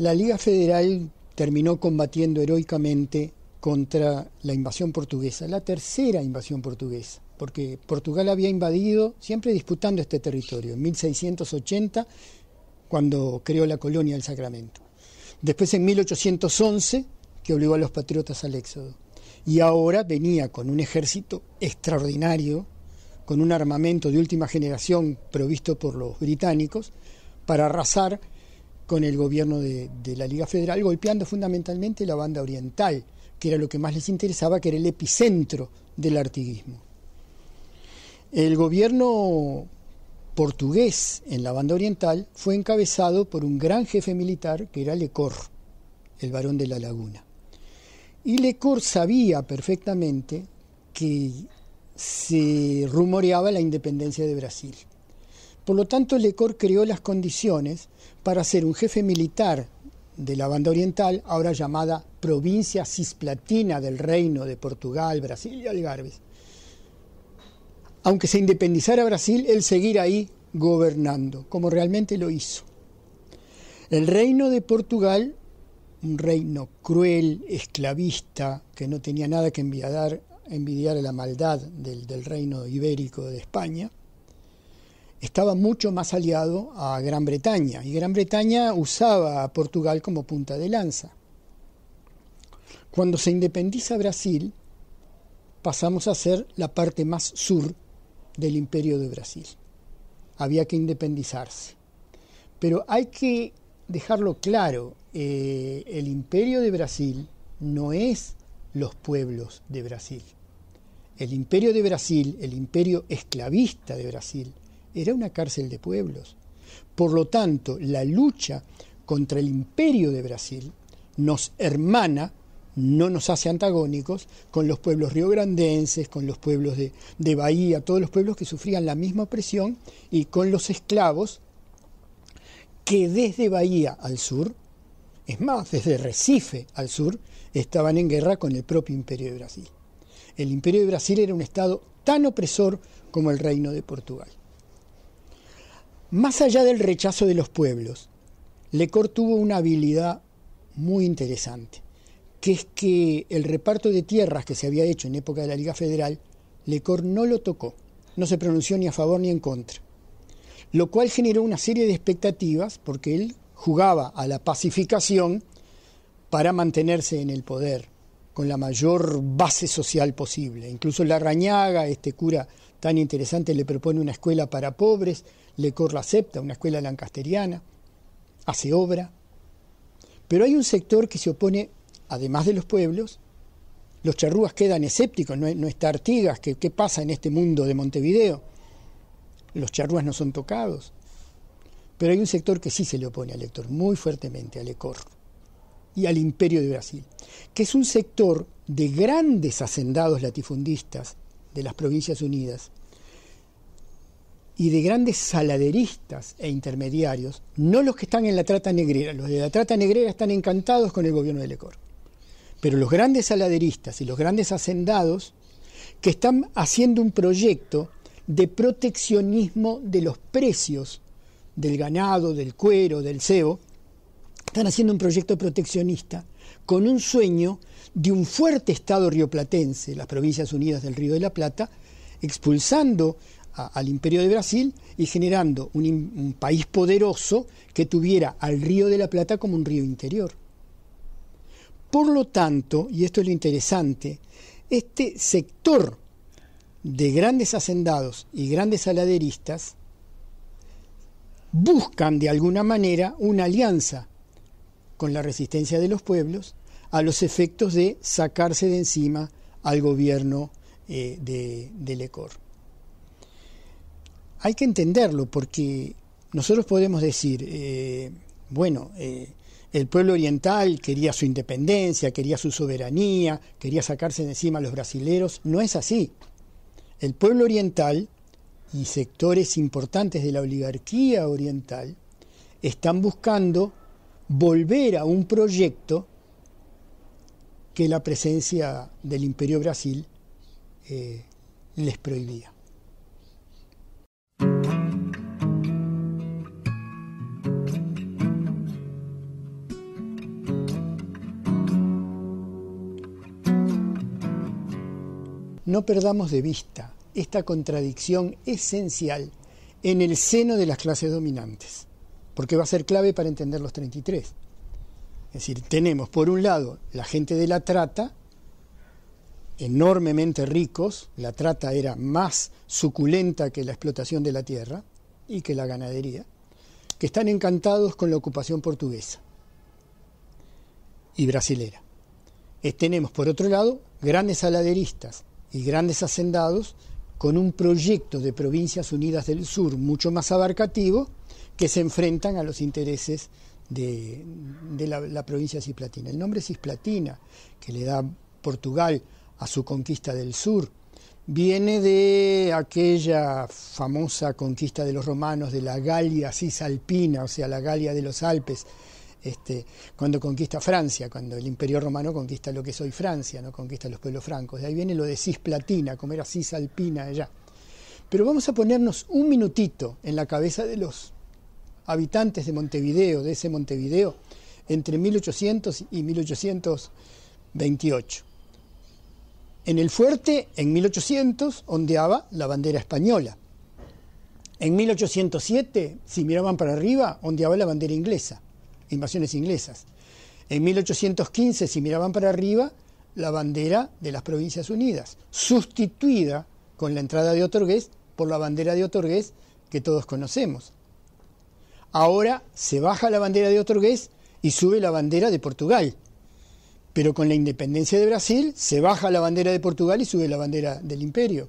la Liga Federal terminó combatiendo heroicamente contra la invasión portuguesa, la tercera invasión portuguesa, porque Portugal había invadido, siempre disputando este territorio, en 1680, cuando creó la colonia del Sacramento. Después en 1811, que obligó a los patriotas al éxodo. Y ahora venía con un ejército extraordinario, con un armamento de última generación provisto por los británicos, para arrasar con el gobierno de, la Liga Federal, golpeando fundamentalmente la banda oriental, que era lo que más les interesaba, que era el epicentro del artiguismo. El gobierno portugués en la banda oriental fue encabezado por un gran jefe militar que era Lecor, el varón de la laguna. Y Lecor sabía perfectamente que se rumoreaba la independencia de Brasil. Por lo tanto, Lecor creó las condiciones para ser un jefe militar de la banda oriental, ahora llamada provincia cisplatina del reino de Portugal, Brasil y Algarves. Aunque se independizara Brasil, él seguir ahí gobernando, como realmente lo hizo. El reino de Portugal, un reino cruel, esclavista, que no tenía nada que envidiar, envidiar a la maldad del reino ibérico de España, estaba mucho más aliado a Gran Bretaña y Gran Bretaña usaba a Portugal como punta de lanza. Cuando se independiza Brasil, pasamos a ser la parte más sur del imperio de Brasil. Había que independizarse. Pero hay que dejarlo claro, eh, el imperio de Brasil no es los pueblos de Brasil. El imperio de Brasil, el imperio esclavista de Brasil, era una cárcel de pueblos. Por lo tanto, la lucha contra el imperio de Brasil nos hermana, no nos hace antagónicos con los pueblos riograndenses, con los pueblos de, de Bahía, todos los pueblos que sufrían la misma opresión y con los esclavos que desde Bahía al sur, es más, desde Recife al sur, estaban en guerra con el propio imperio de Brasil. El imperio de Brasil era un estado tan opresor como el reino de Portugal. Más allá del rechazo de los pueblos, Lecor tuvo una habilidad muy interesante, que es que el reparto de tierras que se había hecho en época de la Liga Federal, Lecor no lo tocó, no se pronunció ni a favor ni en contra, lo cual generó una serie de expectativas porque él jugaba a la pacificación para mantenerse en el poder con la mayor base social posible. Incluso la Rañaga, este cura tan interesante, le propone una escuela para pobres, Lecor la acepta, una escuela lancasteriana, hace obra. Pero hay un sector que se opone, además de los pueblos, los charrúas quedan escépticos, no, está Artigas, ¿qué, ¿qué pasa en este mundo de Montevideo? Los charrúas no son tocados. Pero hay un sector que sí se le opone al lector, muy fuertemente, al Lecor y al imperio de Brasil, que es un sector de grandes hacendados latifundistas de las Provincias Unidas, y de grandes saladeristas e intermediarios, no los que están en la trata negrera. Los de la trata negrera están encantados con el gobierno de Lecor. Pero los grandes saladeristas y los grandes hacendados que están haciendo un proyecto de proteccionismo de los precios del ganado, del cuero, del cebo, están haciendo un proyecto proteccionista con un sueño de un fuerte Estado rioplatense, las Provincias Unidas del Río de la Plata, expulsando al imperio de Brasil y generando un, país poderoso que tuviera al río de la Plata como un río interior. Por lo tanto, y esto es lo interesante, este sector de grandes hacendados y grandes aladeristas buscan de alguna manera una alianza con la resistencia de los pueblos a los efectos de sacarse de encima al gobierno eh, de, de Lecor hay que entenderlo porque nosotros podemos decir, eh, bueno, eh, el pueblo oriental quería su independencia, quería su soberanía, quería sacarse de encima a los brasileros. No es así. El pueblo oriental y sectores importantes de la oligarquía oriental están buscando volver a un proyecto que la presencia del Imperio Brasil eh, les prohibía. No perdamos de vista esta contradicción esencial en el seno de las clases dominantes, porque va a ser clave para entender los 33. Es decir, tenemos por un lado la gente de la trata, enormemente ricos, la trata era más suculenta que la explotación de la tierra y que la ganadería, que están encantados con la ocupación portuguesa y brasilera. Eh, tenemos por otro lado grandes aladeristas y grandes hacendados con un proyecto de provincias unidas del sur mucho más abarcativo que se enfrentan a los intereses de, la, provincia cisplatina. El nombre cisplatina, que le da Portugal a su conquista del sur, viene de aquella famosa conquista de los romanos de la Galia cisalpina, o sea, la Galia de los Alpes, este, cuando conquista Francia, cuando el Imperio Romano conquista lo que es hoy Francia, no conquista los pueblos francos. De ahí viene lo de cisplatina, como era cisalpina allá. Pero vamos a ponernos un minutito en la cabeza de los habitantes de Montevideo, de ese Montevideo, entre 1800 y 1828. En el fuerte, en 1800, ondeaba la bandera española. En 1807, si miraban para arriba, ondeaba la bandera inglesa invasiones inglesas. En 1815, si miraban para arriba, la bandera de las Provincias Unidas, sustituida con la entrada de Otorgués por la bandera de Otorgués que todos conocemos. Ahora se baja la bandera de Otorgués y sube la bandera de Portugal. Pero con la independencia de Brasil se baja la bandera de Portugal y sube la bandera del imperio.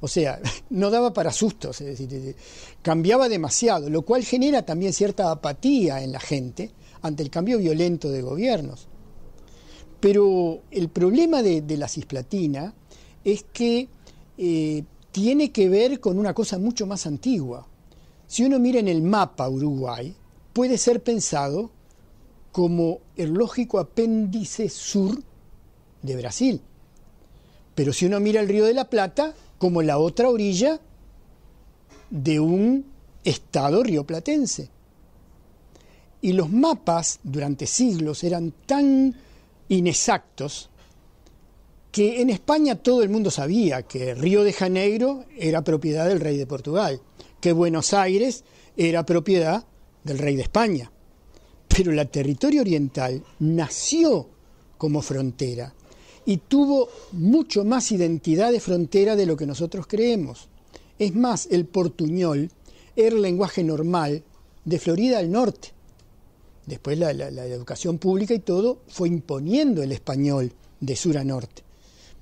O sea, no daba para sustos, eh, cambiaba demasiado, lo cual genera también cierta apatía en la gente ante el cambio violento de gobiernos. Pero el problema de, la cisplatina es que eh, tiene que ver con una cosa mucho más antigua. Si uno mira en el mapa Uruguay, puede ser pensado como el lógico apéndice sur de Brasil. Pero si uno mira el río de la Plata, como la otra orilla de un estado rioplatense. Y los mapas durante siglos eran tan inexactos que en España todo el mundo sabía que Río de Janeiro era propiedad del rey de Portugal, que Buenos Aires era propiedad del rey de España. Pero la territorio oriental nació como frontera y tuvo mucho más identidad de frontera de lo que nosotros creemos. Es más, el portuñol era el lenguaje normal de Florida al norte. Después la, educación pública y todo fue imponiendo el español de sur a norte.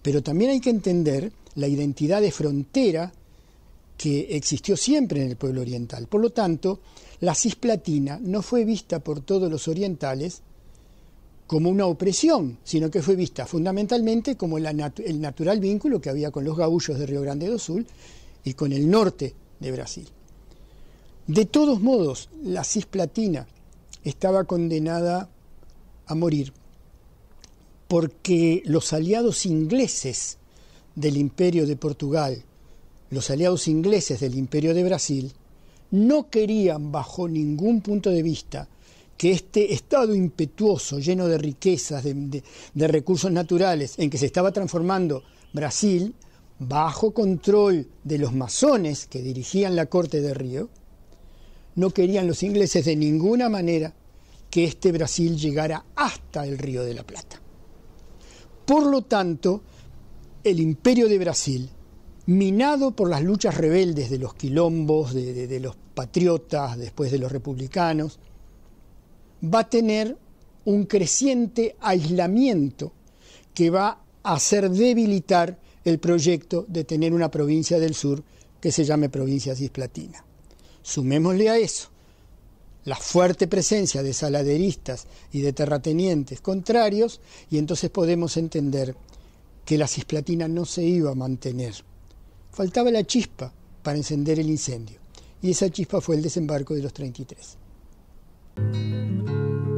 Pero también hay que entender la identidad de frontera que existió siempre en el pueblo oriental. Por lo tanto, la cisplatina no fue vista por todos los orientales como una opresión, sino que fue vista fundamentalmente como el natural vínculo que había con los gaullos de Río Grande do Sul y con el norte de Brasil. De todos modos, la cisplatina estaba condenada a morir porque los aliados ingleses del imperio de Portugal, los aliados ingleses del imperio de Brasil, no querían bajo ningún punto de vista que este estado impetuoso, lleno de riquezas, de, recursos naturales, en que se estaba transformando Brasil, bajo control de los masones que dirigían la corte de Río, no querían los ingleses de ninguna manera que este Brasil llegara hasta el Río de la Plata. Por lo tanto, el imperio de Brasil, minado por las luchas rebeldes de los quilombos, de los patriotas, después de los republicanos, va a tener un creciente aislamiento que va a hacer debilitar el proyecto de tener una provincia del sur que se llame provincia cisplatina. Sumémosle a eso la fuerte presencia de saladeristas y de terratenientes contrarios y entonces podemos entender que la cisplatina no se iba a mantener. Faltaba la chispa para encender el incendio y esa chispa fue el desembarco de los 33. Música